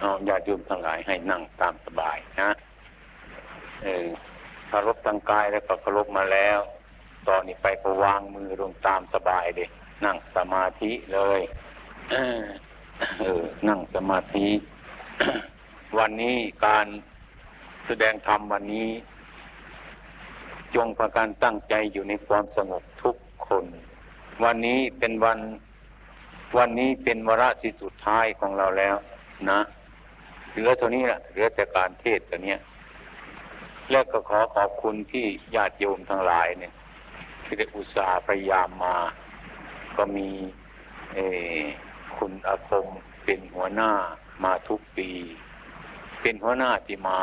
เอาญาติโยมทั้งหลายให้นั่งตามสบายนะเออคารพทางกายแล้วก็คารพมาแล้ว ตอนนี้ไปก็วางมือลงตามสบายเลยนั่งสมาธิเลยเออนั่งสมาธิ วันนี้การแสดงธรรมวันนี้ จงประการตั้งใจอยู่ในความสงบทุกคน วันนี้เป็นวัน วันนี้เป็นวาระที่สุดท้ายของเราแล้วนะ เหลือเท่านี้แหละเหลือแต่การเทศตัวเนี้ย และก็ขอขอบคุณที่ญาติโยมทั้งหลายเนี่ย ที่ได้อุตส่าห์พยายามมา ก็มีเออคุณอาคมเป็นหัวหน้ามาทุกปี เป็นหัวหน้าที่มา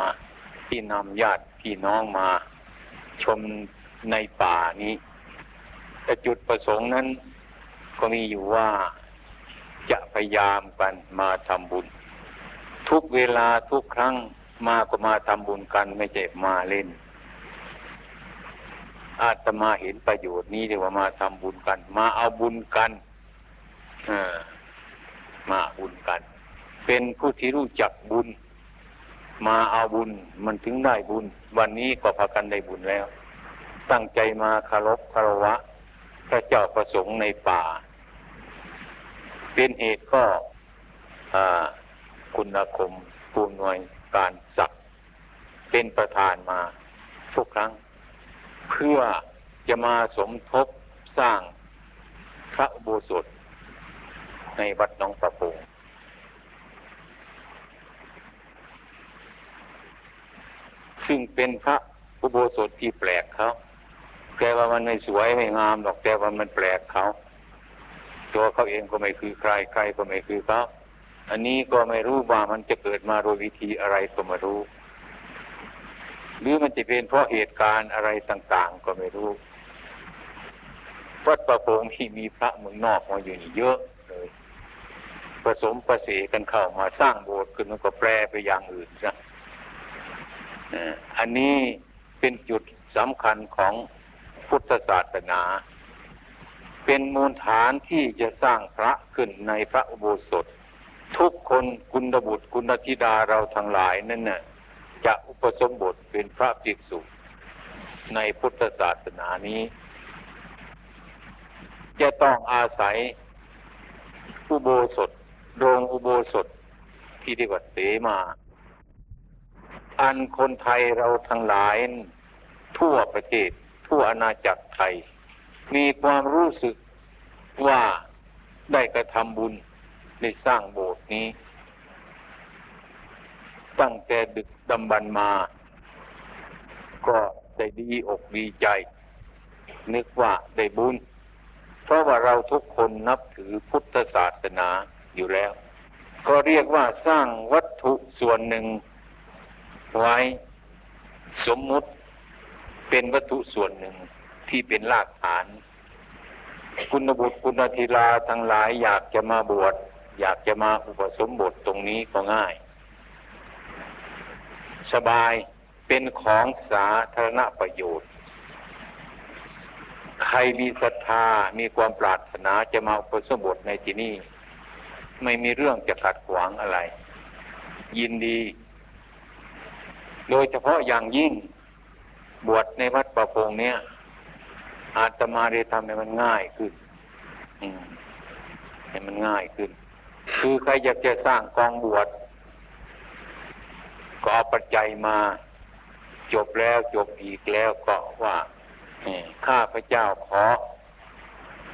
ที่นำญาติพี่น้องมาชมในป่านี้แต่จุดประสงค์นั้น ก็มีอยู่ว่าจะพยายามกันมาทำบุญ ทุกเวลาทุกครั้งมาก็มาทำบุญกันไม่ใช่มาเล่น อาตมาเห็นประโยชน์นี้เรียว่ามาทำบุญกัน มาเอาบุญกันมาบุญกัน เป็นผู้ที่รู้จักบุญ มาเอาบุญมันถึงได้บุญ วันนี้ก็พากันได้บุญแล้ว ตั้งใจมาคารพคารวะ พระเจ้าประสงค์ในป่า เป็นเหตุก็ คุณคมภูมิหน่วยการศักดิ์เป็นประธานมาทุกครั้ง เพื่อจะมาสมทบสร้างพระอุโบสถในวัดหนองประพงซึ่งเป็นพระอุโบสถที่แปลกเขาแต่ว่ามันไม่สวยไม่งามหรอกแต่ว่ามันแปลกเขา ตัวเขาเองก็ไม่คือใครใครก็ไม่คือเขา อันนี้ก็ไม่รู้ว่ามันจะเกิดมาโดยวิธีอะไรก็ไม่รู้ หรือมันจะเป็นเพราะเหตุการณ์อะไรต่าง ๆ ก็ไม่รู้ วัดประพงที่มีพระเมืองนอกมาอยู่นี่เยอะเลยผสมประสีกันเข้ามาสร้างโบสถ์ขึ้นมันก็แปลไปอย่างอื่นซะอันนี้เป็นจุดสำคัญของพุทธศาสนา เป็นมูลฐานที่จะสร้างพระขึ้นในพระอุโบสถ ทุกคนคุณบุตรคุณธิดาเราทั้งหลายนั่นน่ะจะอุปสมบทเป็นพระภิกษุในพุทธศาสนานี้ จะต้องอาศัยอุโบสถโรงอุโบสถที่เรียกว่าเสมา อันคนไทยเราทั้งหลาย ทั่วประเทศทั่วอาณาจักรไทย มีความรู้สึกว่าได้กระทำบุญ ได้สร้างโบสถ์นี้ ตั้งแต่ดึกดำบรรมา ก็ได้ดีอกดีใจ นึกว่าได้บุญ เพราะว่าเราทุกคนนับถือพุทธศาสนาอยู่แล้ว ก็เรียกว่าสร้างวัตถุส่วนหนึ่ง ไว้สมมุติเป็นวัตถุส่วนหนึ่งที่เป็นรากฐาน คุณบุตรคุณธิราทั้งหลายอยากจะมาบวช อยากจะมาอุปสมบทตรงนี้ก็ง่าย สบายเป็นของสาธารณประโยชน์ ใครมีศรัทธามีความปรารถนาจะมาอุปสมบทในที่นี้ ไม่มีเรื่องจะขัดขวางอะไร ยินดี โดยเฉพาะอย่างยิ่งบวชในวัดประพงเนี้ยอาตมาได้ทำให้มันง่ายขึ้นให้มันง่ายขึ้น คือใครอยากจะสร้างกองบวชก็เอาปัจจัยมา จบแล้วจบอีกแล้วก็ว่าข้าพระเจ้าขอ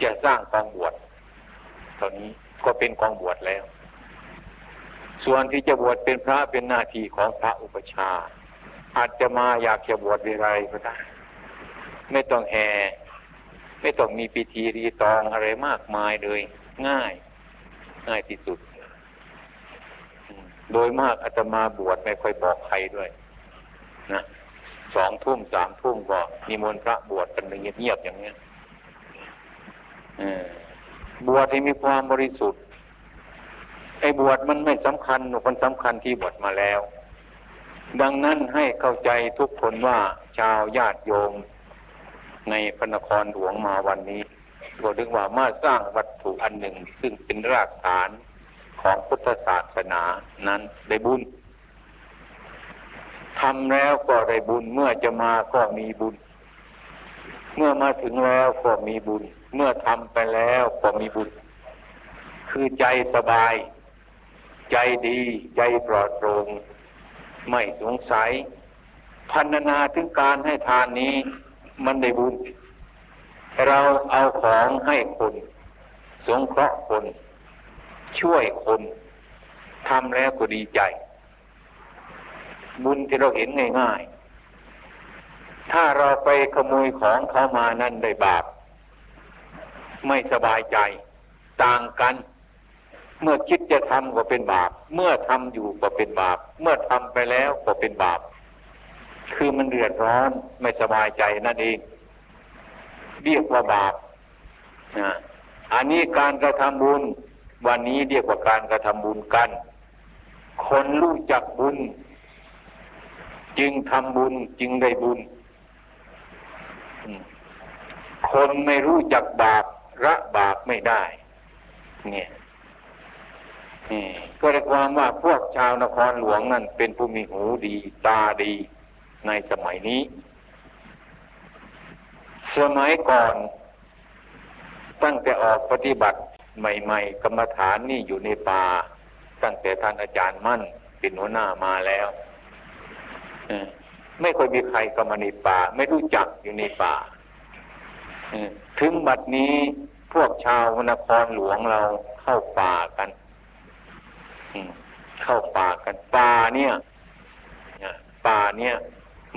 จะสร้างกองบวชตอนนี้ก็เป็นกองบวชแล้ว ส่วนที่จะบวชเป็นพระเป็นหน้าที่ของพระอุปชา อาจจะมาอยากจะบวชอะไรก็ได้ ไม่ต้องแห่ไม่ต้องมีพิธีรีตองอะไรมากมายเลย ง่าย ง่ายที่สุด โดยมากอาตมาบวชไม่ค่อยบอกใครด้วย นะสองทุ่มสามทุ่มก็มีมนพระบวชกันเงียบๆอย่างเนี้ยบวชที่มีความบริสุทธิ์ไอ้บวชมันไม่สำคัญมันสำคัญที่บวชมาแล้ว ดังนั้นให้เข้าใจทุกคนว่าชาวญาติโยมในพระนครหลวงมาวันนี้ ก็ถึงว่ามาสร้างวัตถุอันหนึ่ง ซึ่งเป็นรากฐานของพุทธศาสนานั้นได้บุญทำแล้วก็ได้บุญเมื่อจะมาก็มีบุญ เมื่อมาถึงแล้วก็มีบุญ เมื่อทำไปแล้วก็มีบุญ คือใจสบาย ใจดี ใจปลอดโปร่งไม่สงสัยพันนาถึงการให้ทานนี้ มันได้บุญ เราเอาของให้คน สงเคราะห์คน ช่วยคนทำแล้วก็ดีใจ บุญที่เราเห็นง่ายๆ ถ้าเราไปขโมยของเขามานั่นได้บาป ไม่สบายใจ ต่างกัน เมื่อคิดจะทำก็เป็นบาป เมื่อทำอยู่ก็เป็นบาป เมื่อทำไปแล้วก็เป็นบาป คือมันเดือดร้อนไม่สบายใจนั่นเอง เรียกว่าบาปนะอันนี้การกระทำบุญ วันนี้เรียกว่าการกระทำบุญกัน คนรู้จักบุญ จึงทำบุญจึงได้บุญ คนไม่รู้จักบาประบาปไม่ได้ เนี่ยนี่ก็เรียกความว่าพวกชาวนครหลวงนั่นเป็นผู้มีหูดีตาดีในสมัยนี้ สมัยก่อน ตั้งแต่ออกปฏิบัติใหม่ ๆ กรรมฐานนี่อยู่ในป่า ตั้งแต่ท่านอาจารย์มั่นเป็นหัวหน้ามาแล้วไม่เคยมีใครก็มาในป่า ไม่รู้จักอยู่ในป่าถึงบัดนี้พวกชาวนครหลวงเราเข้าป่ากันเข้าป่ากันป่าเนี่ยป่าเนี่ย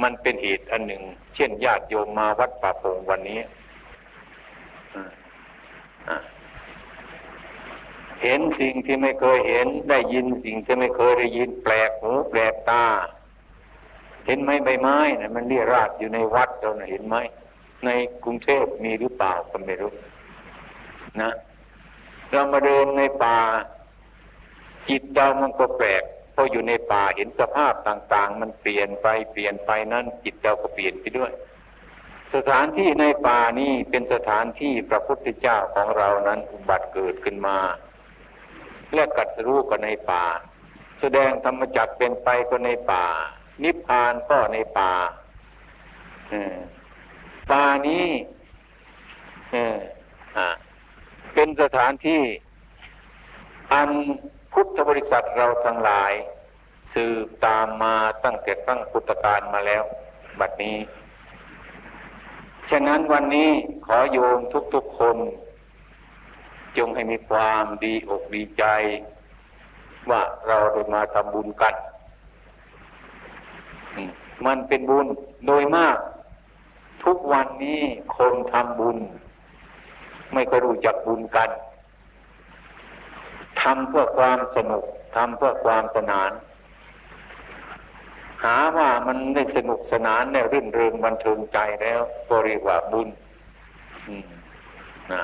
มันเป็นเหตุอันหนึ่ง เช่นญาติโยมมาวัดป่าพงวันนี้เห็นสิ่งที่ไม่เคยเห็น ได้ยินสิ่งที่ไม่เคยได้ยิน แปลกหูแปลกตา เห็นไหมใบไม้นะมันเรียราดอยู่ในวัดเรานะเห็นไหมในกรุงเทพมีหรือเปล่าก็ไม่รู้นะเรามาเดินในป่า จิตเรามันก็แปลก พออยู่ในป่าเห็นสภาพต่าง ๆ มันเปลี่ยนไปเปลี่ยนไปนั้นจิตเราก็เปลี่ยนไปด้วย สถานที่ในป่านี้เป็นสถานที่พระพุทธเจ้าของเรานั้นอุบัติเกิดขึ้นมา และกัดรู้ก็ในป่า แสดงธรรมจักเป็นไปก็ในป่า นิพพานก็ในป่าป่านี้เป็นสถานที่อัน พุทธบริษัทเราทั้งหลาย สืบตามมาตั้งแต่ตั้งพุทธกาลมาแล้ว บัดนี้ ฉะนั้นวันนี้ขอโยมทุกๆคน จงให้มีความดีอกดีใจ ว่าเราได้มาทำบุญกัน มันเป็นบุญโดยมาก ทุกวันนี้คนทำบุญ ไม่ก็รู้จักบุญกัน ทำเพื่อความสนุกทำเพื่อความสนาน หาว่ามันได้สนุกสนานในรื่นเริงบันเทิงใจแล้วก็เรียกว่าบุญนะ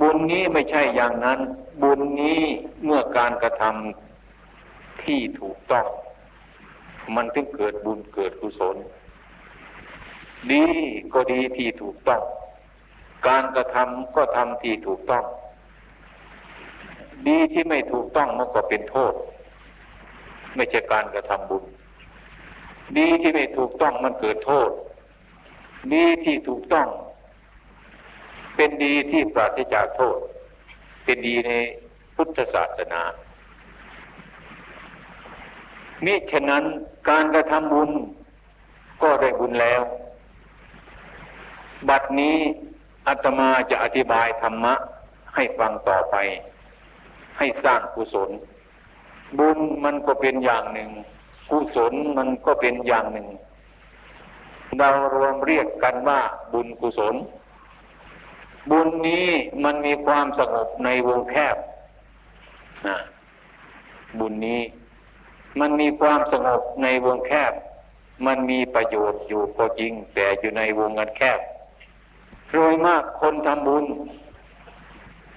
บุญนี้ไม่ใช่อย่างนั้น บุญนี้เมื่อการกระทำที่ถูกต้อง มันถึงเกิดบุญเกิดกุศลดีก็ดีที่ถูกต้อง การกระทำก็ทำที่ถูกต้อง ดีที่ไม่ถูกต้องมันก็เป็นโทษ ไม่ใช่การกระทำบุญ ดีที่ไม่ถูกต้องมันเกิดโทษ ดีที่ถูกต้อง เป็นดีที่ปราศจากโทษ เป็นดีในพุทธศาสนามิฉะนั้นการกระทำบุญก็ได้บุญแล้ว บัดนี้อาตมาจะอธิบายธรรมะให้ฟังต่อไป ให้สร้างกุศล บุญมันก็เป็นอย่างหนึ่ง กุศลมันก็เป็นอย่างหนึ่ง เรารวมเรียกกันว่าบุญกุศล บุญนี้มันมีความสงบในวงแคบนะบุญนี้ มันมีความสงบในวงแคบ มันมีประโยชน์อยู่ก็จริง แต่อยู่ในวงเงินแคบโดยมากคนทำบุญ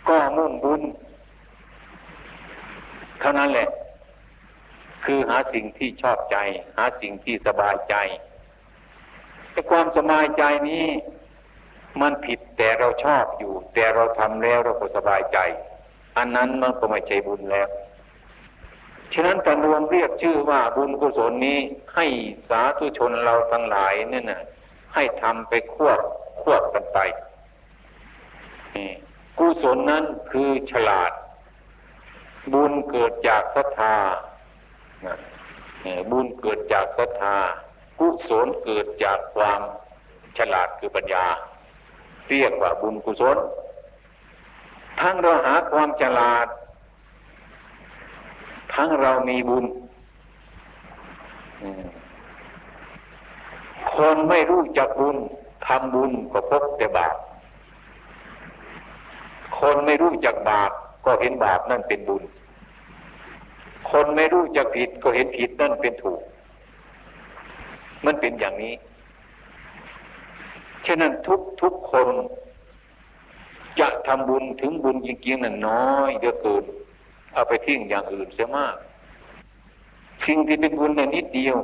ก็มุ่งบุญ เท่านั้นแหละ คือหาสิ่งที่ชอบใจ หาสิ่งที่สบายใจแต่ความสบายใจนี้ มันผิดแต่เราชอบอยู่ แต่เราทำแล้วเราก็สบายใจ อันนั้นมันก็ไม่ใช่บุญแล้วฉะนั้นการรวมเรียกชื่อว่าบุญกุศลนี้ให้สาธุชนเราทั้งหลายเนี่ยนะให้ทำไปควบควบกันไปกุศลนั้นคือฉลาด บุญเกิดจากศรัทธาบุญเกิดจากศรัทธา กุศลเกิดจากความฉลาดคือปัญญา เรียกว่าบุญกุศล ทั้งเราหาความฉลาด ทั้งเรามีบุญ คนไม่รู้จักบุญทำบุญก็พบแต่บาป คนไม่รู้จักบาป ก็เห็นบาปนั่นเป็นบุญ คนไม่รู้จักผิดก็เห็นผิดนั่นเป็นถูก มันเป็นอย่างนี้ฉะนั้นทุกทุกคน จะทำบุญถึงบุญจริงๆนั้นน้อยเดือเกิน เอาไปทิ้งอย่างอื่นเสียมากสิ่งที่เป็นบุญนั้นนิดเดียว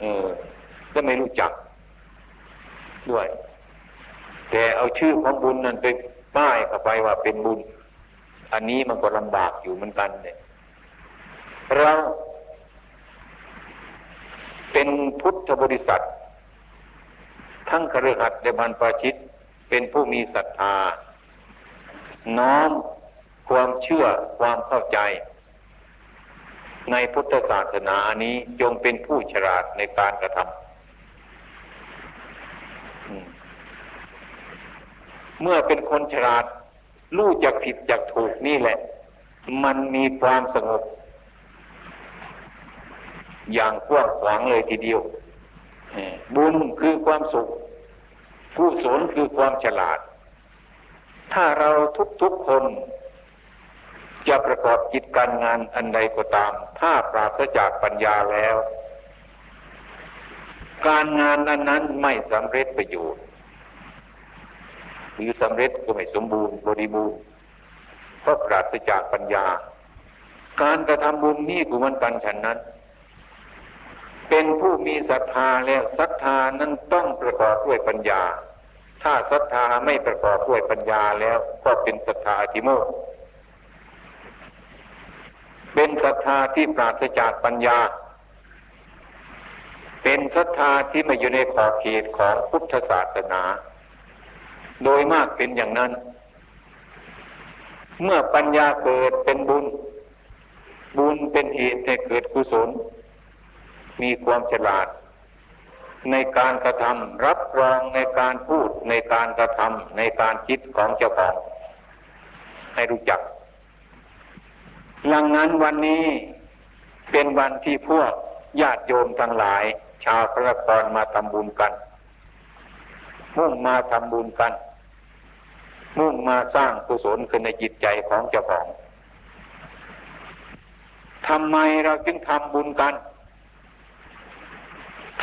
เออก็ไม่รู้จักด้วย แต่เอาชื่อของบุญนั้นไป ป้ายเข้าไปว่าเป็นบุญ อันนี้มันก็ลำบากอยู่เหมือนกันเนี่ยเราเป็นพุทธบริษัท ทั้งคฤหัสถ์และบรรพชิต เป็นผู้มีศรัทธา น้อมความเชื่อความเข้าใจ ในพุทธศาสนาอันนี้จงเป็นผู้ฉลาดในการกระทำ เมื่อเป็นคนฉลาดรู้จักผิดจักถูกนี่แหละ มันมีความสงบ อย่างกว้างขวางเลยทีเดียว บุญคือความสุขผู้สนคือความฉลาด ถ้าเราทุกๆคน จะประกอบกิจการงานอันใดก็ตาม ถ้าปราศจากปัญญาแล้ว การงานอันนั้นไม่สำเร็จประโยชน์ หรือสำเร็จก็ไม่สมบูรณ์บริบูรณ์เพราะปราศจากปัญญา การกระทำบุญนี่กุมันกันฉันนั้น เป็นผู้มีศรัทธาแล้วศรัทธานั้นต้องประกอบด้วยปัญญา ถ้าศรัทธาไม่ประกอบด้วยปัญญาแล้วก็เป็นศรัทธาอธิโมกเป็นศรัทธาที่ปราศจากปัญญา เป็นศรัทธาที่ไม่อยู่ในขอบเขตของพุทธศาสนา โดยมากเป็นอย่างนั้น เมื่อปัญญาเกิดเป็นบุญ บุญเป็นเหตุให้เกิดกุศล มีความฉลาด ในการกระทำรับรองในการพูดในการกระทำในการคิดของเจ้าของให้รู้จักหลังนั้นวันนี้เป็นวันที่พวกญาติโยมทั้งหลาย ชาวพระนครมาทำบุญกันมุ่งมาทำบุญกัน มุ่งมาสร้างกุศลขึ้นในจิตใจของเจ้าของทำไมเราจึงทำบุญกัน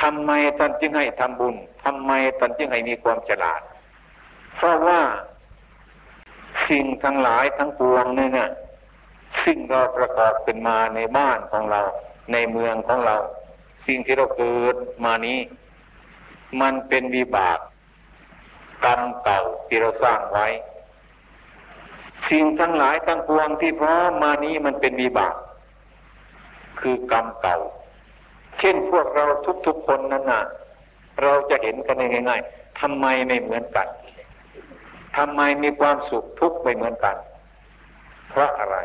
ทำไมท่านจึงให้ทำบุญทำไมท่านจึงให้มีความฉลาด เพราะว่าสิ่งทั้งหลายทั้งปวงนี่เนี่ยสิ่งเราประกอบขึ้นมาในบ้านของเรา ในเมืองของเรา สิ่งที่เราเกิดมานี้ มันเป็นวิบาก กรรมเก่าที่เราสร้างไว้ สิ่งทั้งหลายทั้งปวงที่พร้อมมานี้มันเป็นวิบาก คือกรรมเก่า เช่นพวกเราทุกๆคนนั้นนะเราจะเห็นกันง่ายๆทำไมไม่เหมือนกันทำไมมีความสุขทุกข์ไม่เหมือนกัน เพราะอะไร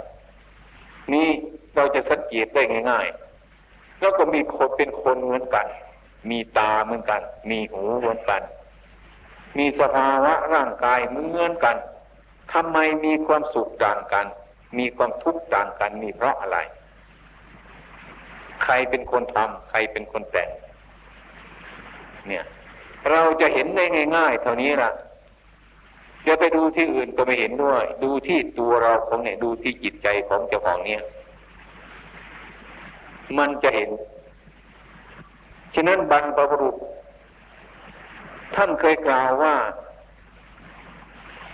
นี่เราจะสังเกตได้ง่าย ๆ แล้วก็มีคนเป็นคนเหมือนกัน มีตาเหมือนกัน มีหูเหมือนกัน มีสภาวะร่างกายเหมือนกันทำไมมีความสุขต่างกัน มีความทุกข์ต่างกัน มีเพราะอะไร ใครเป็นคนทำใครเป็นคนแต่ง เนี่ย เราจะเห็นได้ง่าย ๆ เท่านี้ล่ะจะไปดูที่อื่นก็ไม่เห็นด้วย ดูที่ตัวเราของเนี่ย ดูที่จิตใจของเจ้าของเนี่ย มันจะเห็น ฉะนั้นบรรพบุรุษ ท่านเคยกล่าวว่า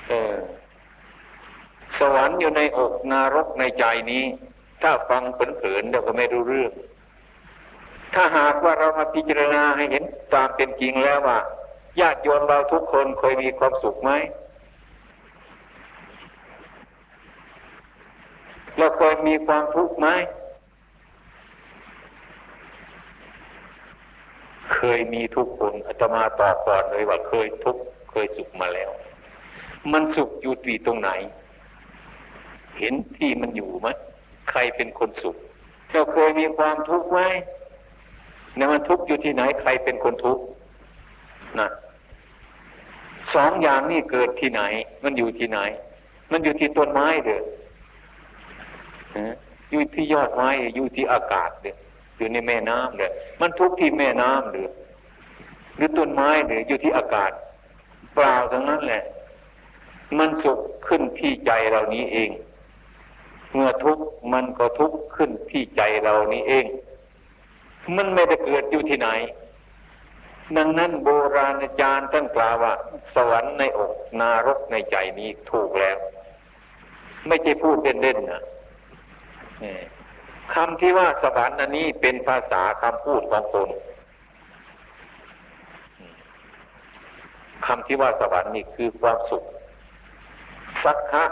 เออสวรรค์อยู่ในอกนรกในใจนี้ ถ้าฟังเผินๆเดี๋ยวก็ไม่รู้เรื่อง ถ้าหากว่าเรามาพิจารณาให้เห็นตามเป็นจริงแล้วว่าญาติโยมเราทุกคนเคยมีความสุขไหมเราเคยมีความทุกข์ไหม เคยมีทุกคนอาตมาตอบก่อนเลยว่าเคยทุกเคยสุขมาแล้ว มันสุขอยู่ที่ตรงไหน เห็นที่มันอยู่ไหมใครเป็นคนสุขเราเคยมีความทุกข์ไหมเนี่ยมันทุกข์อยู่ที่ไหนใครเป็นคนทุกข์นะสองอย่างนี้เกิดที่ไหน มันอยู่ที่ไหน มันอยู่ที่ต้นไม้เด้ออยู่ที่ยอดไม้อยู่ที่อากาศเด้อ อยู่ในแม่น้ำเด้อมันทุกข์ที่แม่น้ำเด้อหรือต้นไม้เด้ออยู่ที่อากาศ เปล่าทั้งนั้นแหละ มันสุขขึ้นที่ใจเรานี้เอง เมื่อทุกข์มันก็ทุกข์ขึ้นที่ใจเรานี้เอง มันไม่ได้เกิดอยู่ที่ไหน ดังนั้นโบราณอาจารย์ท่านกล่าวว่า สวรรค์ในอกนรกในใจนี้ถูกแล้ว ไม่ใช่พูดเล่นๆนะ คำที่ว่าสวรรค์อันนี้เป็นภาษาคำพูดของคนคำที่ว่าสวรรค์นี่คือความสุข สักขะ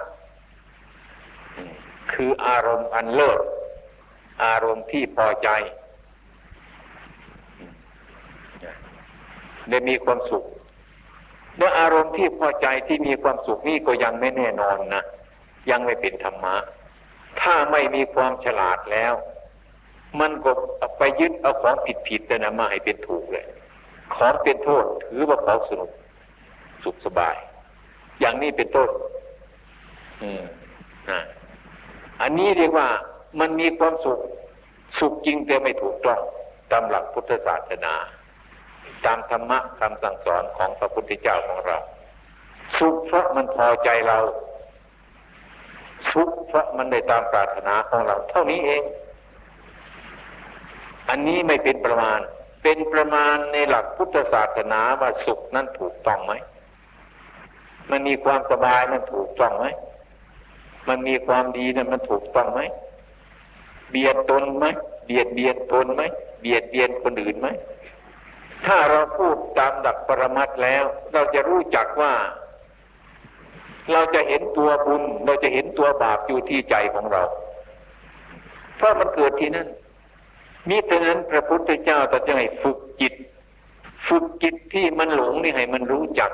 คืออารมณ์อันเลิศอารมณ์ที่พอใจได้มีความสุขเมื่ออารมณ์ที่พอใจที่มีความสุขนี่ก็ยังไม่แน่นอนนะยังไม่เป็นธรรมะ ถ้าไม่มีความฉลาดแล้ว มันก็ไปยึดเอาของผิดผิดแต่นะมาให้เป็นถูกเลย ของเป็นโทษถือว่าของสนุกสุขสบาย อย่างนี้เป็นต้นอืมนะอันนี้เรียกว่ามันมีความสุขสุขจริงแต่ไม่ถูกต้องตามหลักพุทธศาสนา ตามธรรมะคำสั่งสอนของพระพุทธเจ้าของเรา สุขเพราะมันพอใจเรา สุขพระมันได้ตามปรารถนาของเรา เท่านี้เอง อันนี้ไม่เป็นประมาณ เป็นประมาณในหลักพุทธศาสนาว่าสุขนั้นถูกต้องไหม มันมีความสบายมันถูกต้องไหม มันมีความดีนั้นมันถูกต้องไหม เบียดตนไหม เบียดเบียนตนไหม เบียดเบียนคนอื่นไหม ถ้าเราพูดตามดักปรมัตแล้ว เราจะรู้จักว่า เราจะเห็นตัวบุญ เราจะเห็นตัวบาปอยู่ที่ใจของเรา เพราะมันเกิดที่นั่นมิฉะนั้นพระพุทธเจ้าตรัสให้ฝึกจิต ฝึกจิตที่มันหลงนี่ให้มันรู้จัก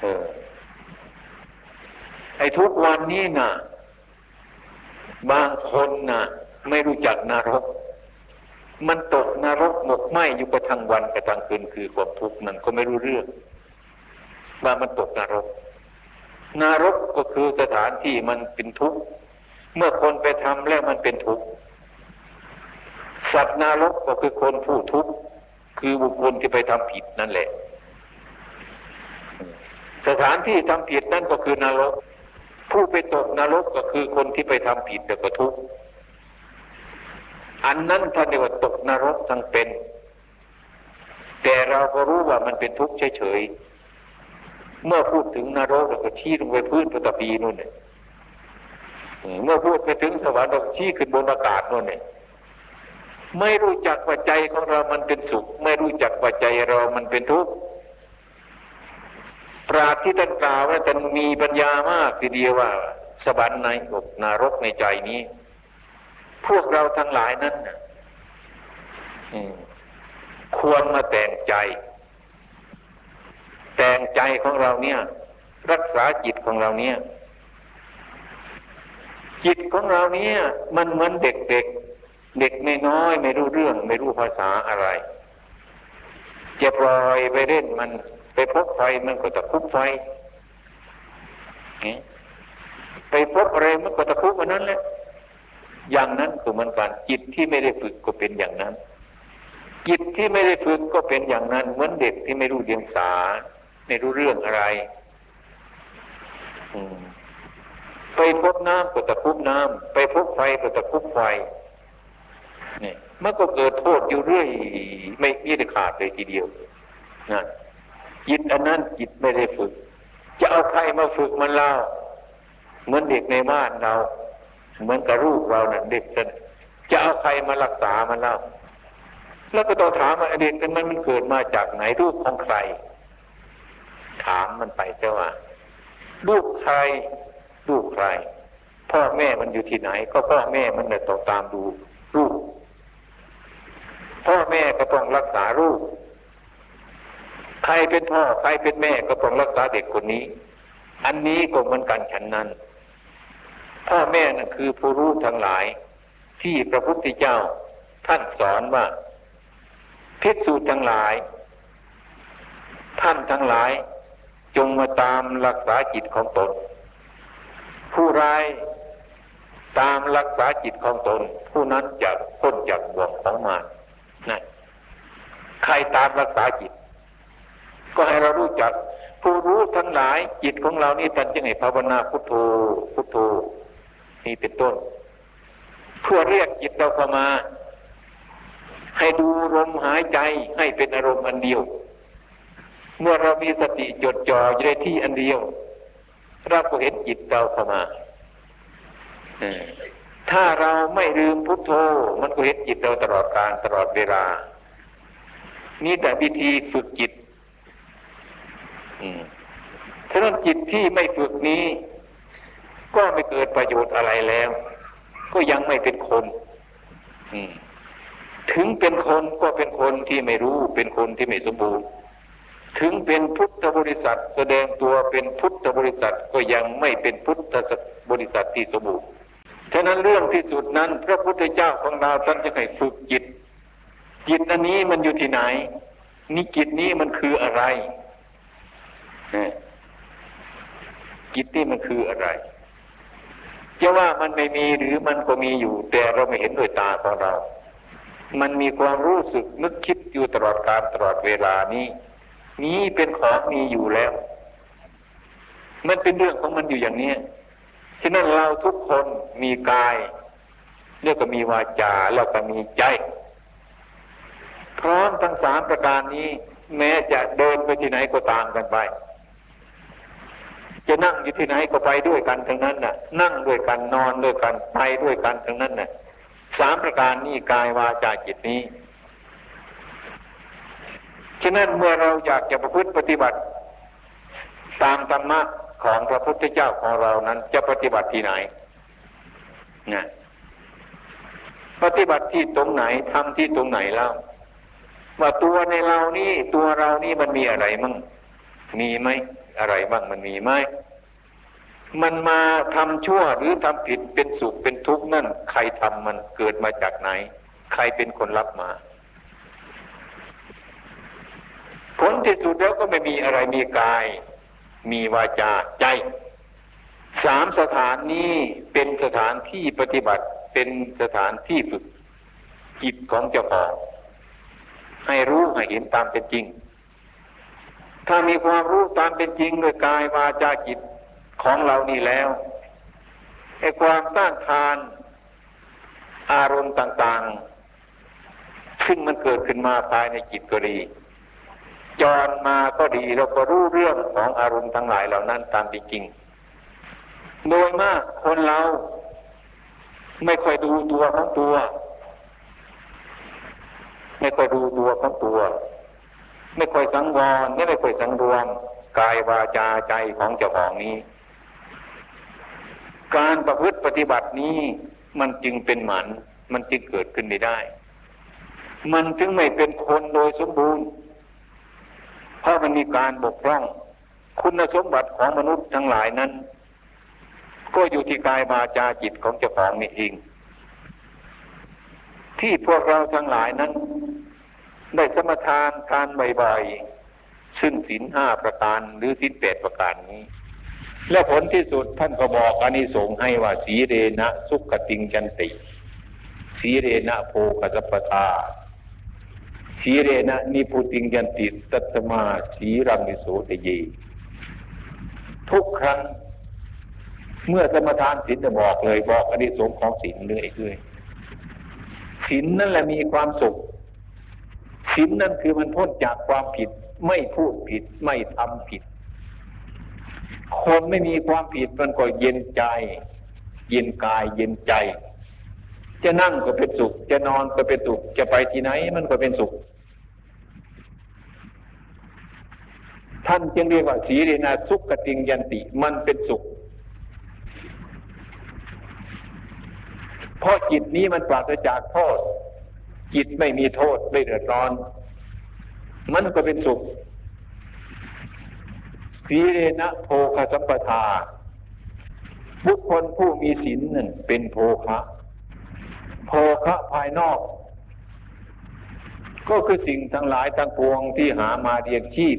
เออไอ้ทุกวันนี้นะ่ะ บางคนนะ่ะ ไม่รู้จักนรก มันตกนรกหมกไหมอยู่กระทั่งวันกระทั่งคืนคือความทุกข์นั่นก็ไม่รู้เรื่องว่ามันตกนรก นรกก็คือสถานที่มันเป็นทุกข์เมื่อคนไปทำแล้วมันเป็นทุกข์สัตว์นรกก็คือคนผู้ทุกข์คือบุคคลที่ไปทำผิดนั่นแหละ สถานที่ทำผิดนั่นก็คือนรก ผู้ไปตกนรกก็คือคนที่ไปทำผิดแต่ก็ทุกข์อันนั้นท่านเรียกว่าตกนรกทั้งเป็น แต่เราก็รู้ว่ามันเป็นทุกข์เฉยๆ เมื่อพูดถึงนรกเราก็ชี้ลงไปพื้นปฐพีนู่นเนี่ยเมื่อพูดไปถึงสวรรค์เราชี้ขึ้นบนอากาศนู่นเนี่ยไม่รู้จักว่าใจของเรามันเป็นสุข ไม่รู้จักว่าใจเรามันเป็นทุกข์ปราดที่ท่านกล่าวว่าท่านมีปัญญามากทีเดียวว่า สวรรค์ในอกนรกในใจนี้ พวกเราทั้งหลายนั้นควรมาแต่งใจ แต่งใจของเราเนี่ย รักษาจิตของเราเนี่ย จิตของเราเนี่ย มันเหมือนเด็กเด็กเด็กไม่น้อยไม่รู้เรื่อง ไม่รู้ภาษาอะไรจะปล่อยไปเล่นมันไปพบไฟมันก็ตะคุบไฟไปพบอะไรมันก็ตะคุบมันนั้นแหละอย่างนั้นคือมันการจิตที่ไม่ได้ฝึกก็เป็นอย่างนั้นจิตที่ไม่ได้ฝึกก็เป็นอย่างนั้น เหมือนเด็กที่ไม่รู้เดียงสา ไม่รู้เรื่องอะไรไปพบน้ำก็ตะคุบน้ำไปพบไฟก็ตะคุบไฟนี่มันก็เกิดโทษอยู่เรื่อย ไม่มีได้ขาดเลยทีเดียวนะจิตอันนั้นจิตไม่ได้ฝึก จะเอาใครมาฝึกมันล่าเหมือนเด็กในบ้านเรา เหมือนกับลูกเราเนะ่ะเด็กจะจะเอาใครมารักษามันแล้วแล้วก็ต้องถามว่าเด็กมันมันเกิดมาจากไหนลูกของใคร ถามมันไปแต่ว่า ลูกใครลูกใคร พ่อแม่มันอยู่ที่ไหน ก็พ่อแม่มันเนี่ยต้องตามดูลูกพ่อแม่ก็ต้องรักษาลูกใครเป็นพ่อใครเป็นแม่ก็ต้องรักษาเด็กคนนี้ อันนี้ก็เหมือนกันฉันนั้น พ่อแม่นั่นคือผู้รู้ทั้งหลาย ที่พระพุทธเจ้าท่านสอนว่าพิสูจน์ทั้งหลาย ท่านทั้งหลาย จงมาตามรักษาจิตของตน ผู้ร้ายตามรักษาจิตของตน ผู้นั้นจะพ้นจากบ่วงของมารนั่นใครตามรักษาจิต ก็ให้เรารู้จัก ผู้รู้ทั้งหลายจิตของเรานี่ท่านจึงให้ภาวนาพุทโธพุทโธนี่เป็นต้น เพื่อเรียกจิตเราเข้ามา ให้ดูลมหายใจให้เป็นอารมณ์อันเดียว เมื่อเรามีสติจดจ่ออยู่ในที่อันเดียวเราก็เห็นจิตเราเข้ามาถ้าเราไม่ลืมพุทโธ มันก็เห็นจิตเราตลอดการตลอดเวลา นี่แต่วิธีฝึกจิตฉะนั้นจิตที่ไม่ฝึกนี้ ก็ไม่เกิดประโยชน์อะไรแล้ว ก็ยังไม่เป็นคนถึงเป็นคนก็เป็นคนที่ไม่รู้ เป็นคนที่ไม่สมบูรณ์ ถึงเป็นพุทธบริษัท แสดงตัวเป็นพุทธบริษัทก็ยังไม่เป็นพุทธบริษัทที่สมบูรณ์ฉะนั้นเรื่องที่สุดนั้น พระพุทธเจ้าของเราท่านจะให้ฝึกจิต จิตอันนี้มันอยู่ที่ไหน นี่จิตนี้มันคืออะไรจิตนี่มันคืออะไรจะว่ามันไม่มีหรือมันก็มีอยู่ แต่เราไม่เห็นด้วยตาของเรา มันมีความรู้สึกนึกคิดอยู่ตลอดการตลอดเวลานี้ นี้เป็นของมีอยู่แล้ว มันเป็นเรื่องของมันอยู่อย่างนี้ฉะนั้นเราทุกคนมีกายเรียกก็มีวาจาแล้วก็มีใจ พร้อมทั้งสามประการนี้ แม้จะเดินไปที่ไหนก็ตามกันไป จะนั่งอยู่ที่ไหนก็ไปด้วยกันทั้งนั้นน่ะ นั่งด้วยกันนอนด้วยกันไปด้วยกันทั้งนั้นน่ะสามประการนี้กายวาจาจิตนี้ ฉะนั้นเมื่อเราอยากจะประพฤติปฏิบัติ ตามธรรมะของพระพุทธเจ้าของเรานั้น จะปฏิบัติที่ไหนนะปฏิบัติที่ตรงไหนทำที่ตรงไหนแล้วว่าตัวในเรานี่ตัวเรานี่มันมีอะไรมั่งมีไหมอะไรบ้างมันมีไหมมันมาทำชั่วหรือทำผิดเป็นสุขเป็นทุกข์นั่น ใครทำมันเกิดมาจากไหน ใครเป็นคนรับมา ผล ที่สุดแล้วก็ไม่มีอะไรมีกาย มีวาจาใจสามสถานนี้เป็นสถานที่ปฏิบัติเป็นสถานที่ฝึกจิตของเจ้าของให้รู้ให้เห็นตามเป็นจริง ถ้ามีความรู้ตามเป็นจริงด้วยกายวาจาจิตของเรานี่แล้วไอ้ความต้านทานอารมณ์ต่าง ๆ ซึ่งมันเกิดขึ้นมาภายในจิตก็ดี จรมาก็ดีเราก็รู้เรื่องของอารมณ์ทั้งหลายเหล่านั้นตามจริง โดยมากคนเรา ไม่ค่อยดูตัวของตัว ไม่ค่อยดูตัวของตัว ไม่ค่อยสังวรไม่ค่อยสังรวมกายวาจาใจของเจ้าของนี้ การประพฤติปฏิบัตินี้มันจึงเป็นหมัน มันจึงเกิดขึ้นไม่ได้ มันจึงไม่เป็นคนโดยสมบูรณ์ เพราะมันมีการบกพร่อง คุณสมบัติของมนุษย์ทั้งหลายนั้น ก็อยู่ที่กายวาจาจิตของเจ้าของนี่เองที่พวกเราทั้งหลายนั้น ได้สมทานการบ่อยๆซึ่งศีลห้าประการหรือศีลแปดประการนี้ และผลที่สุดท่านก็บอกอานิสงส์ให้ว่าสีเรนะสุขติงจันติ สีเรนะโพกสัปทา สีเรนะนิพุติงยันติตัตมาสีรังมิโสตเย ทุกครั้ง เมื่อสมทานศีลจะบอกเลยบอกอนิสงส์ของศีลเลยเลยศีลนั่นแหละมีความสุขศีลนั่นคือมันพ้นจากความผิด ไม่พูดผิดไม่ทำผิด คนไม่มีความผิดมันก็เย็นใจ เย็นกายเย็นใจจะนั่งก็เป็นสุข จะนอนก็เป็นสุข จะไปที่ไหนมันก็เป็นสุข ท่านจึงเรียกว่าสีเรนาสุขกติงยันติ มันเป็นสุข เพราะจิตนี้มันปราศจากโทษ จิตไม่มีโทษไม่เดือดร้อน มันก็เป็นสุขสีเรนะโภคสัมปทา บุคคลผู้มีศีลนั่นเป็นโภคะโภคะภายนอก ก็คือสิ่งทั้งหลายทั้งปวงที่หามาเรียงชีพ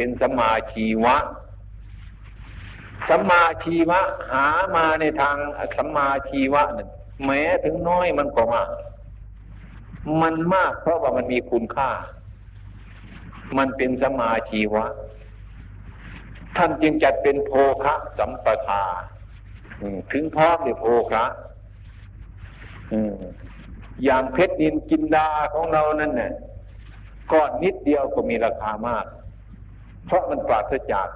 เป็นสมาชีวะสัมมาชีวะหามาในทางสัมมาชีวะนั่นแม้ถึงน้อยมันก็มาก มันมากเพราะว่ามันมีคุณค่า มันเป็นสมาชีวะ ท่านจึงจัดเป็นโภคะสัมปทาถึงพร้อมในโภคะอย่างเพชรนินกินดาของเรานั่นเนี่ยก้อนนิดเดียวก็มีราคามาก เพราะมันปราศจาก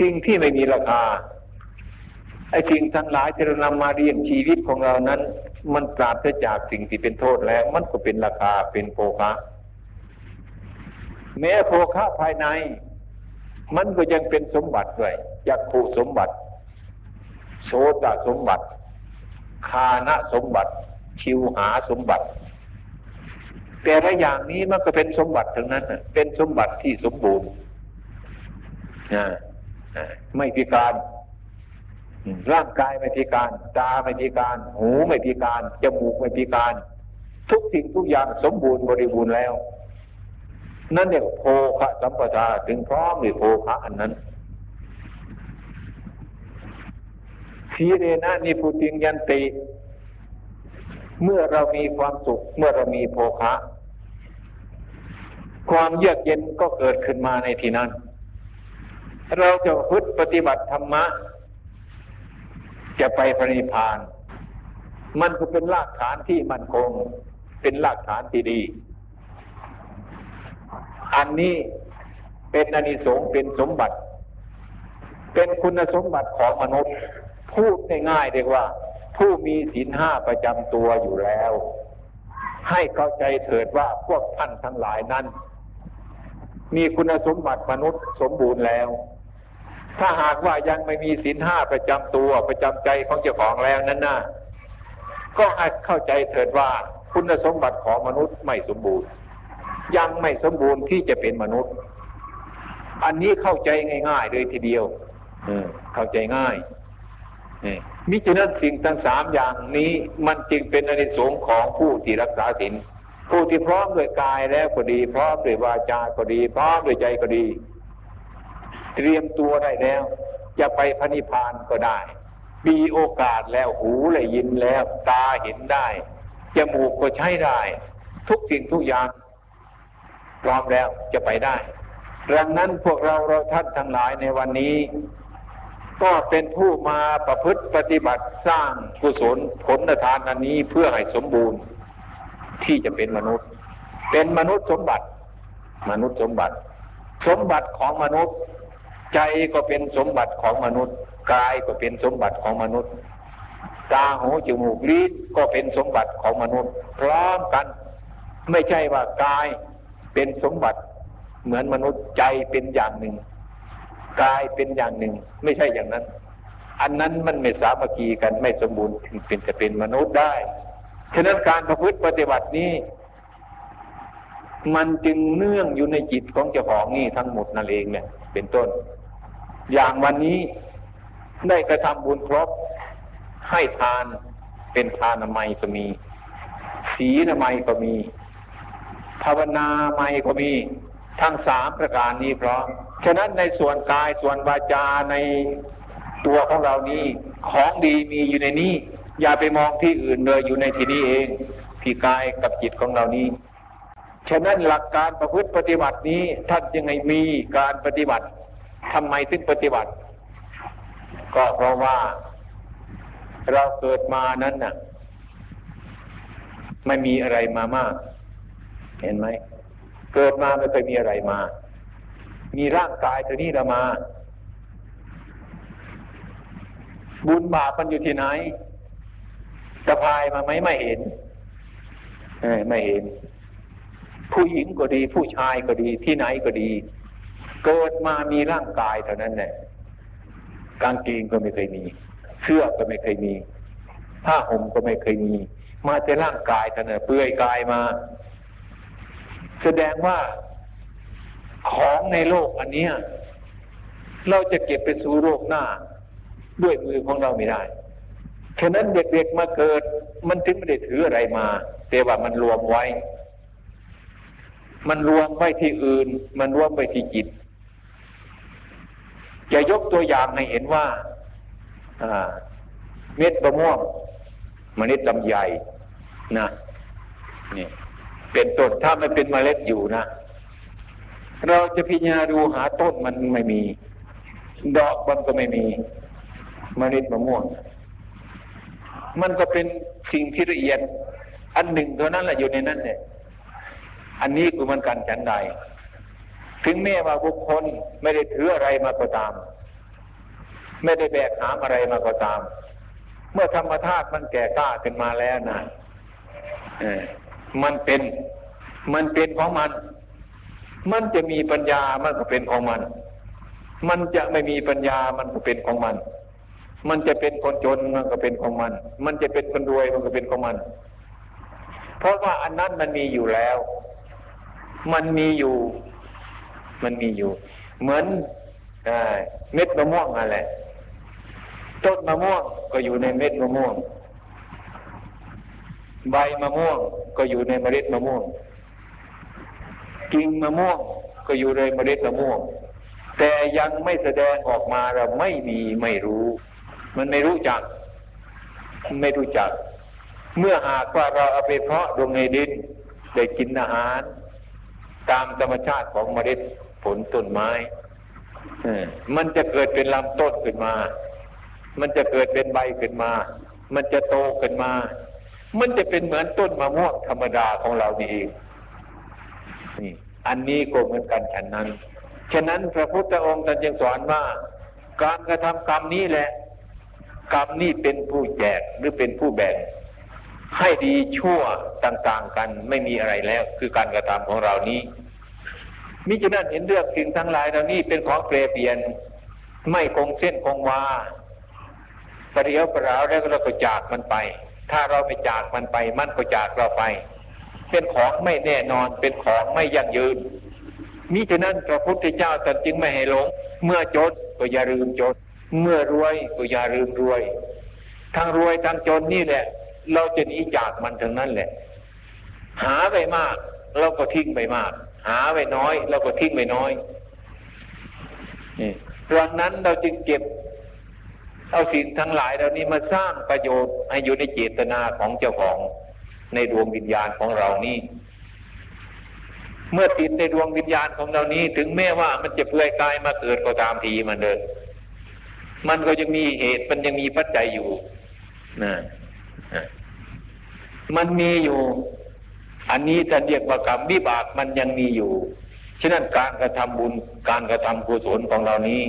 สิ่งที่ไม่มีราคาไอ้สิ่งทั้งหลายที่เรานำมาเรียงชีวิตของเรานั้น มันปราศจากสิ่งที่เป็นโทษแล้ว มันก็เป็นราคาเป็นโภคะแม้โภคะภายใน มันก็ยังเป็นสมบัติด้วยยักขุสมบัติ โสตสมบัติ คานะสมบัติ ชิวหาสมบัติ แต่ละอย่างนี้มันก็เป็นสมบัติทั้งนั้นเป็นสมบัติที่สมบูรณ์ไม่พิการร่างกายไม่พิการ ตาไม่พิการ หูไม่พิการจมูกไม่พิการ ทุกสิ่งทุกอย่างสมบูรณ์บริบูรณ์แล้ว นั่นเรียโภคะสัมปทาถึงพร้อมในโภคะอันนั้นทีเรนะนิพุติงยันติ เมื่อเรามีความสุข เมื่อเรามีโภคะ ความเยือกเย็นก็เกิดขึ้นมาในที่นั้น เราจะพึดปฏิบัติธรรมะ จะไปพระนิพพาน มันก็เป็นรากฐานที่มั่นคง เป็นรากฐานที่ดี อันนี้เป็นอนิสงส์เป็นสมบัติ เป็นคุณสมบัติของมนุษย์ พูดง่ายๆเรียกว่า ผู้มีศีลห้าประจำตัวอยู่แล้ว ให้เข้าใจเถิดว่าพวกท่านทั้งหลายนั้น มีคุณสมบัติมนุษย์สมบูรณ์แล้ว ถ้าหากว่ายังไม่มีศีลห้าประจำตัวประจำใจของเจ้าของแล้วนั้นนะก็ให้เข้าใจเถิดว่าคุณสมบัติของมนุษย์ไม่สมบูรณ์ ยังไม่สมบูรณ์ที่จะเป็นมนุษย์ อันนี้เข้าใจง่าย ๆ เลยทีเดียวเข้าใจง่าย มิฉะนั้นสิ่งทั้งสามอย่างนี้มันจึงเป็นอนิสงส์ของผู้ที่รักษาศีลผู้ที่พร้อมด้วยกายแล้วก็ดี พร้อมด้วยวาจาก็ดี พร้อมด้วยใจก็ดี เตรียมตัวได้แล้ว จะไปพระนิพพานก็ได้ มีโอกาสแล้วหูเลยยินแล้ว ตาเห็นได้จมูกก็ใช้ได้ ทุกสิ่งทุกอย่าง พร้อมแล้วจะไปได้ดังนั้นพวกเราเราท่านทั้งหลายในวันนี้ ก็เป็นผู้มาประพฤติปฏิบัติสร้างกุศลผลทานอันนี้เพื่อให้สมบูรณ์ที่จะเป็นมนุษย์ เป็นมนุษย์สมบัติ มนุษย์สมบัติ สมบัติของมนุษย์ ใจก็เป็นสมบัติของมนุษย์กายก็เป็นสมบัติของมนุษย์ ตาหูจมูกลิ้นก็เป็นสมบัติของมนุษย์ พร้อมกัน ไม่ใช่ว่ากายเป็นสมบัติเหมือนมนุษย์ใจเป็นอย่างหนึ่ง กายเป็นอย่างหนึ่ง ไม่ใช่อย่างนั้น อันนั้นมันไม่สามัคคีกันไม่สมบูรณ์ถึงเป็นจะเป็นมนุษย์ได้ฉะนั้นการประพฤติปฏิบัตินี้ มันจึงเนื่องอยู่ในจิตของเจ้าของนี่ทั้งหมดนั่นเองเนี่ย เป็นต้น อย่างวันนี้ได้กระทำบุญครบให้ทานเป็นทานนามัยก็มี ศีนามัยก็มี ภาวนาไมก็มี ทั้งสามประการนี้พร้อม ฉะนั้นในส่วนกายส่วนวาจาในตัวของเรานี้ ของดีมีอยู่ในนี้ อย่าไปมองที่อื่นเลยอยู่ในที่นี้เองที่กายกับจิตของเรานี้ ฉะนั้นหลักการประพฤติปฏิบัตินี้ท่านยังไงมีการปฏิบัติทำไมถึงปฏิบัติ ก็เพราะว่าเราเกิดมานั้นน่ะ ไม่มีอะไรมามาก เห็นไหม เกิดมาไม่เคยมีอะไรมา มีร่างกายตัวนี้เรามา บุญบาปมันอยู่ที่ไหนสะพายมาไหมไม่เห็นไม่เห็น ผู้หญิงก็ดี ผู้ชายก็ดีที่ไหนก็ดี เกิดมามีร่างกายเท่านั้นแหละกางเกงก็ไม่เคยมี เสื้อก็ไม่เคยมีผ้าห่มก็ไม่เคยมี มาแต่ร่างกายท่านเปื่อยกายมา แสดงว่า ของในโลกอันเนี้ยเราจะเก็บไปสู่โลกหน้า ด้วยมือของเราไม่ได้ฉะนั้นเด็กๆมาเกิด มันถึงไม่ได้ถืออะไรมา แต่ว่ามันรวมไว้ มันรวมไว้ที่อื่น มันรวมไว้ที่จิต จะยกตัวอย่างให้เห็นว่าเม็ดมะม่วงเมล็ดลำไยนะนี่เป็นต้นถ้าไมันเป็นเมล็ดอยู่นะ เราจะพิจารณาดูหาต้นมันไม่มี ดอกมันก็ไม่มีเมล็ดมะม่วง มันก็เป็นสิ่งที่ละเอียด อันหนึ่งเท่านั้นแหละอยู่ในนั้นเนี่ยอันนี้คือมันกันฉันใด ถึงแม้ว่าบุคคลไม่ได้ถืออะไรมาก็ตาม ไม่ได้แบกหามอะไรมาก็ตาม เมื่อธรรมธาตุมันแก่กล้าขึ้นมาแล้วนะมันเป็น มันเป็นของมัน มันจะมีปัญญามันก็เป็นของมัน มันจะไม่มีปัญญามันก็เป็นของมัน มันจะเป็นคนจนมันก็เป็นของมัน มันจะเป็นคนรวยมันก็เป็นของมัน เพราะว่าอันนั้นมันมีอยู่แล้ว มันมีอยู่ มันมีอยู่ เหมือนเม็ดมะม่วงอะไรต้นมะม่วงก็อยู่ในเม็ดมะม่วง ใบมะม่วงก็อยู่ในเมล็ดมะม่วง กิ่งมะม่วงก็อยู่ในเมล็ดมะม่วง แต่ยังไม่แสดงออกมาเราไม่มีไม่รู้ มันไม่รู้จัก ไม่รู้จัก เมื่อหากว่าเราเอาไปเพาะลงในดินได้กินอาหาร ตามธรรมชาติของเมล็ดผลต้นไม้มันจะเกิดเป็นลำต้นขึ้นมา มันจะเกิดเป็นใบขึ้นมา มันจะโตขึ้นมา มันจะเป็นเหมือนต้นมะม่วงธรรมดาของเรานี่เอง นี่อันนี้ก็เหมือนกันฉันนั้น ฉะนั้นพระพุทธองค์ท่านจึงสอนว่าการกระทำกรรมนี้แหละ กรรมนี้เป็นผู้แจกหรือเป็นผู้แบ่ง ให้ดีชั่วต่างๆกันไม่มีอะไรแล้ว คือการกระทำของเรานี้มิฉะนั้นเห็นเรื่องสิ่งทั้งหลายเหล่านี้เป็นของเปลี่ยนเปลี่ยน ไม่คงเส้นคงวาประเดี๋ยวประราวแล้วเราก็จากมันไป ถ้าเราไม่จากมันไป มันก็จากเราไป เป็นของไม่แน่นอนเป็นของไม่ยั่งยืนมิฉะนั้นพระพุทธเจ้าตรัสจึงไม่ให้หลง เมื่อจนก็อย่าลืมจน เมื่อรวยก็อย่าลืมรวย ทั้งรวยทั้งจนนี่แหละ เราจะหนีจากมันทั้งนั้นแหละ หาไปมาก เราก็ทิ้งไปมาก หาไปน้อย เราก็ทิ้งไปน้อยนี่ดังนั้นเราจึงเก็บ เอาสิ่งทั้งหลายเหล่านี้มาสร้างประโยชน์ให้อยู่ในเจตนาของเจ้าของ ในดวงวิญญาณของเรานี่ เมื่อติดในดวงวิญญาณของเรานี้ ถึงแม้ว่ามันจะเปลือยกายมาเกิดก็ตามทีมันเดินมันก็ยังมีเหตุมันยังมีปัจจัยอยู่นะมันมีอยู่ อันนี้จะเรียกว่ากรรมวิบากมันยังมีอยู่ ฉะนั้นการกระทำบุญ การกระทำกุศลของเรานี้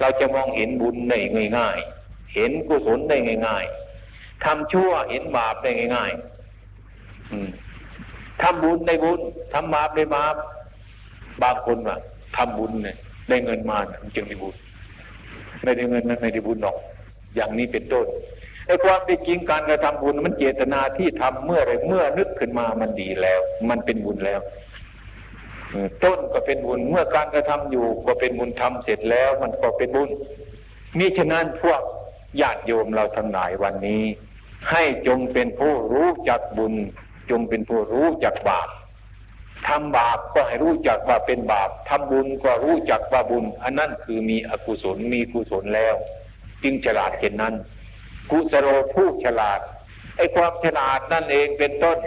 เราจะมองเห็นบุญได้ง่าย ๆ เห็นกุศลได้ง่าย ๆทำชั่วเห็นบาปได้ง่าย ๆ ทำบุญได้บุญทำบาปได้บาปบางคนว่าทำบุญเนี่ยได้เงินมาจึงได้บุญไม่ได้เงินนั้นไม่ได้บุญหรอก อย่างนี้เป็นต้นไอ้ความเป็นจริงการกระทำบุญมันเจตนาที่ทำเมื่อไรเมื่อนึกขึ้นมามันดีแล้ว มันเป็นบุญแล้วต้นก็เป็นบุญเมื่อการกระทำอยู่ก็เป็นบุญทำเสร็จแล้ว มันก็เป็นบุญมิฉะนั้นพวกญาติโยมเราทั้งหลายวันนี้ ให้จงเป็นผู้รู้จักบุญ จงเป็นผู้รู้จักบาปทำบาปก็ให้รู้จักว่าเป็นบาปทำบุญก็รู้จักว่าบุญ อันนั้นคือมีอกุศลมีกุศลแล้ว จึงฉลาดเช่นนั้นกุศโลผู้ฉลาดไอ้ความฉลาดนั่นเองเป็นต้น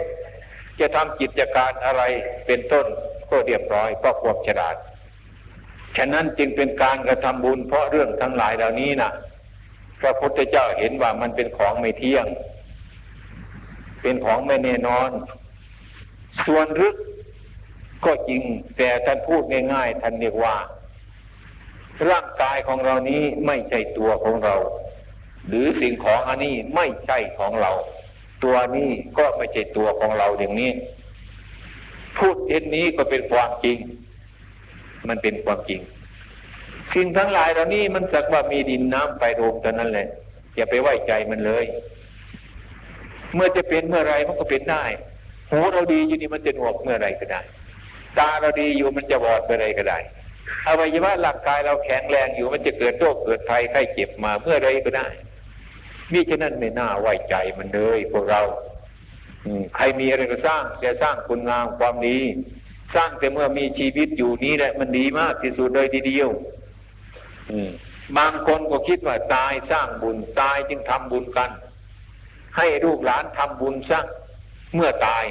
จะทำกิจการอะไรเป็นต้น ก็เรียบร้อยก็ควบฉลาดฉะนั้นจึงเป็นการกระทำบุญเพราะเรื่องทั้งหลายเหล่านี้นะพระพุทธเจ้าเห็นว่ามันเป็นของไม่เที่ยง เป็นของไม่แน่นอน ส่วนลึกก็จริง แต่ท่านพูดง่ายๆท่านเรียกว่า ร่างกายของเรานี้ไม่ใช่ตัวของเรา หรือสิ่งของอันนี้ไม่ใช่ของเรา ตัวนี้ก็ไม่ใช่ตัวของเราอย่างนี้ พูดเช่นนี้ก็เป็นความจริง มันเป็นความจริง สิ่งทั้งหลายเหล่านี้มันสักว่ามีดินน้ำไฟลมเท่านั้นแหละอย่าไปไว้ใจมันเลย เมื่อจะเป็นเมื่อไรมันก็เป็นได้หูเราดีอยู่นี่มันจะหนวกเมื่อไรก็ได้ ตาเราดีอยู่มันจะบอดเมื่อไรก็ได้อวัยวะร่างกายเราแข็งแรงอยู่มันจะเกิดโรคเกิดภัยไข้เจ็บมาเมื่อไรก็ได้มิฉะนั้นไม่น่าไว้ใจมันเลยพวกเราใครมีอะไรก็สร้างจะสร้างคุณงามความดี สร้างแต่เมื่อมีชีวิตอยู่นี้แหละมันดีมากที่สุดเลยทีเดียวบางคนก็คิดว่าตายสร้างบุญตายจึงทำบุญกัน ให้ลูกหลานทำบุญซะเมื่อตาย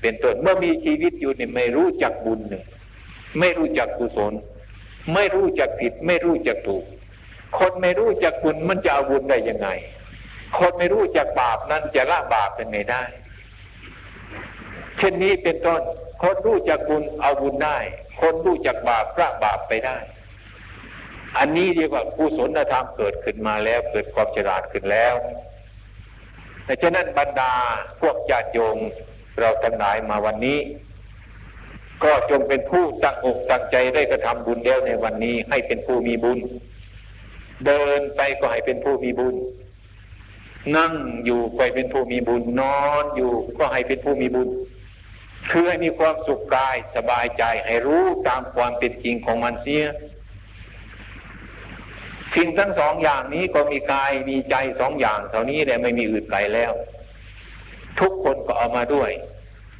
เป็นต้นเมื่อมีชีวิตอยู่เนี่ยไม่รู้จักบุญหนึ่งไม่รู้จักกุศล ไม่รู้จักผิด ไม่รู้จักถูก คนไม่รู้จักบุญมันจะเอาบุญได้ยังไง คนไม่รู้จักบาปนั้นจะละบาปเป็นไงได้ เช่นนี้เป็นต้น คนรู้จักบุญเอาบุญได้ คนรู้จักบาปละบาปไปได้ อันนี้เรียกว่ากุศลธรรมเกิดขึ้นมาแล้ว เกิดความฉลาดขึ้นแล้ว แต่ฉะนั้นบรรดาพวกญาติโยมเราทั้งหลายมาวันนี้ ก็จงเป็นผู้ตั้งอกตั้งใจได้กระทำบุญแล้วในวันนี้ให้เป็นผู้มีบุญ เดินไปก็ให้เป็นผู้มีบุญ นั่งอยู่ก็ให้เป็นผู้มีบุญนอนอยู่ก็ให้เป็นผู้มีบุญคือให้มีความสุขกายสบายใจให้รู้ตามความเป็นจริงของมันเสีย สิ่งทั้งสองอย่างนี้ก็มีกายมีใจสองอย่างเท่านี้แหละไม่มีอื่นไกลแล้ว ทุกคนก็เอามาด้วย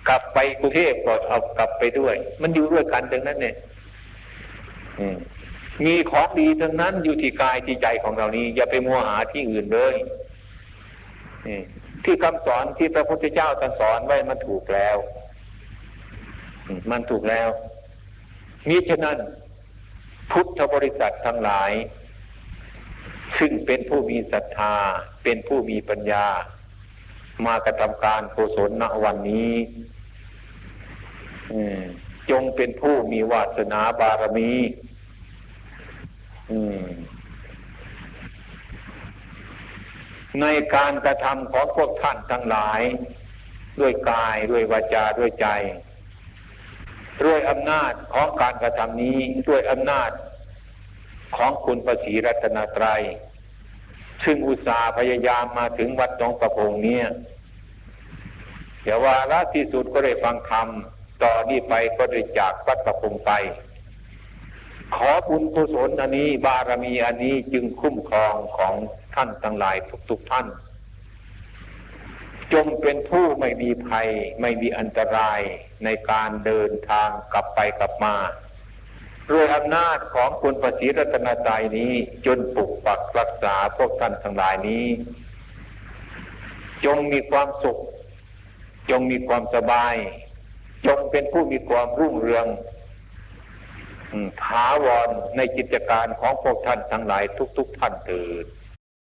กลับไปกรุงเทพก็เอากลับไปด้วย มันอยู่ด้วยกันดังนั้นเนี่ยมีของดีทั้งนั้นอยู่ที่กายที่ใจของเรานี้ อย่าไปมัวหาที่อื่นเลยที่คำสอนที่พระพุทธเจ้าตรัสสอนไว้มันถูกแล้วมันถูกแล้วมิฉะนั้นพุทธบริษัททั้งหลาย ซึ่งเป็นผู้มีศรัทธา เป็นผู้มีปัญญา มากระทำการกุศลณวันนี้จงเป็นผู้มีวาสนาบารมีในการกระทำของพวกท่านทั้งหลาย ด้วยกายด้วยวาจาด้วยใจ ด้วยอำนาจของการกระทำนี้ ด้วยอำนาจ ของคุณพระศรีรัตนตรัย ซึ่งอุตสาห์พยายามมาถึงวัดหนองประพงเนี่ยเดี๋ยววาละที่สุดก็ได้ฟังธรรมต่อนนี้ไปก็ได้จากวัดประพงไป ขอบุญกุศลอันนี้บารมีอันนี้จึงคุ้มครองของท่านทั้งหลายทุกๆทท่าน จงเป็นผู้ไม่มีภัย ไม่มีอันตรายในการเดินทางกลับไปกลับมา ด้วยอำนาจของคุณประสีรัตนใจนี้ จนปกปักรักษาพวกท่านทั้งหลายนี้ จงมีความสุข จงมีความสบาย จงเป็นผู้มีความรุ่งเรืองถาวรในกิจการของพวกท่านทั้งหลายทุกๆทท่านเถิด